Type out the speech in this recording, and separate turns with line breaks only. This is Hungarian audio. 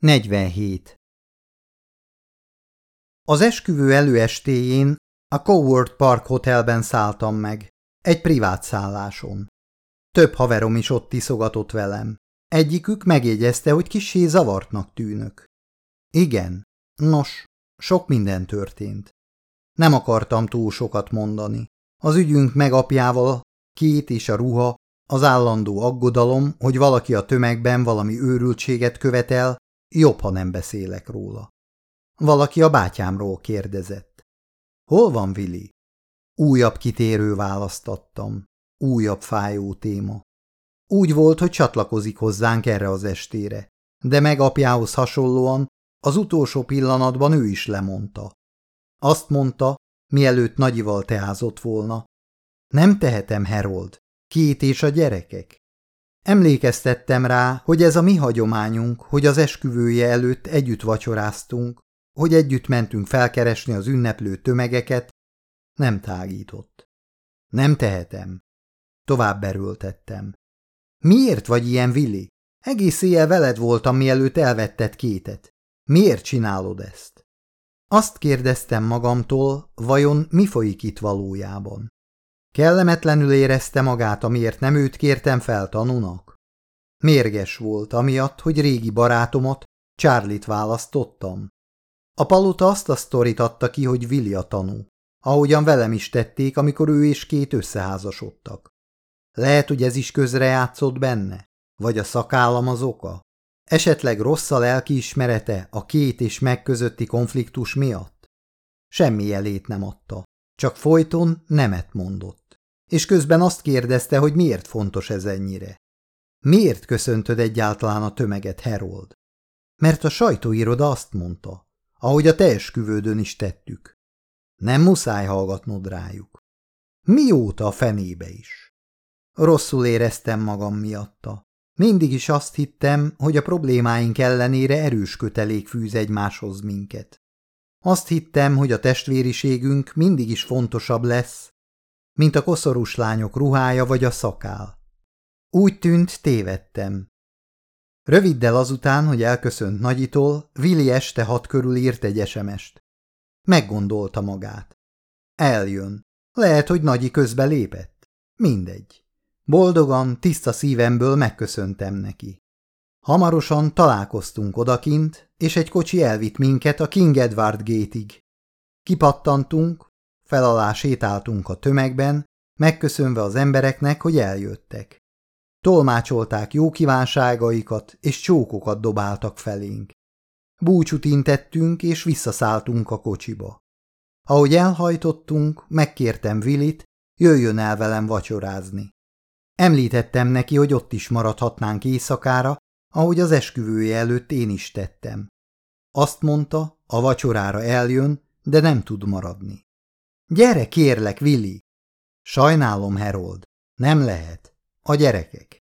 47. Az esküvő előestéjén a Coward Park Hotelben szálltam meg, egy privát szálláson. Több haverom is ott iszogatott velem. Egyikük megjegyezte, hogy kissé zavartnak tűnök. Igen, nos, sok minden történt. Nem akartam túl sokat mondani. Az ügyünk megapjával, két és a ruha, az állandó aggodalom, hogy valaki a tömegben valami őrültséget követel, Jobb, ha nem beszélek róla. Valaki a bátyámról kérdezett. Hol van Vili? Újabb kitérő választattam. Újabb fájó téma. Úgy volt, hogy csatlakozik hozzánk erre az estére, de meg apjához hasonlóan az utolsó pillanatban ő is lemondta. Azt mondta, mielőtt nagyival teázott volna. Nem tehetem, Herold. Két és a gyerekek. Emlékeztettem rá, hogy ez a mi hagyományunk, hogy az esküvője előtt együtt vacsoráztunk, hogy együtt mentünk felkeresni az ünneplő tömegeket, nem tágított. Nem tehetem. Tovább erőltettem. Miért vagy ilyen, Willi? Egész éjjel veled voltam, mielőtt elvetted kétet. Miért csinálod ezt? Azt kérdeztem magamtól, vajon mi folyik itt valójában? Kellemetlenül érezte magát, amiért nem őt kértem fel tanúnak. Mérges volt, amiatt, hogy régi barátomat, Charlie-t választottam. A palota azt a sztorit adta ki, hogy Willi a tanú, ahogyan velem is tették, amikor ő és két összeházasodtak. Lehet, hogy ez is közrejátszott benne? Vagy a szakállam az oka? Esetleg rossz a lelkiismerete a két és meg közötti konfliktus miatt? Semmi jelét nem adta, csak folyton nemet mondott és közben azt kérdezte, hogy miért fontos ez ennyire. Miért köszöntöd egyáltalán a tömeget, Herold? Mert a sajtóiroda azt mondta, ahogy a te esküvődön is tettük. Nem muszáj hallgatnod rájuk. Mióta a fenébe is? Rosszul éreztem magam miatta. Mindig is azt hittem, hogy a problémáink ellenére erős kötelék fűz egymáshoz minket. Azt hittem, hogy a testvériségünk mindig is fontosabb lesz, mint a koszorús lányok ruhája vagy a szakál. Úgy tűnt, tévedtem. Röviddel azután, hogy elköszönt Nagyitól, Vili este hat körül írt egy esemest. Meggondolta magát. Eljön. Lehet, hogy Nagyi közbe lépett. Mindegy. Boldogan, tiszta szívemből megköszöntem neki. Hamarosan találkoztunk odakint, és egy kocsi elvitt minket a King Edward Gate-ig. Kipattantunk, fel alá sétáltunk a tömegben, megköszönve az embereknek, hogy eljöttek. Tolmácsolták jó kívánságaikat, és csókokat dobáltak felénk. Búcsút intettünk, és visszaszálltunk a kocsiba. Ahogy elhajtottunk, megkértem Vilit, jöjjön el velem vacsorázni. Említettem neki, hogy ott is maradhatnánk éjszakára, ahogy az esküvője előtt én is tettem. Azt mondta, a vacsorára eljön, de nem tud maradni. Gyere, kérlek, Willi! Sajnálom, Herold. Nem lehet. A gyerekek.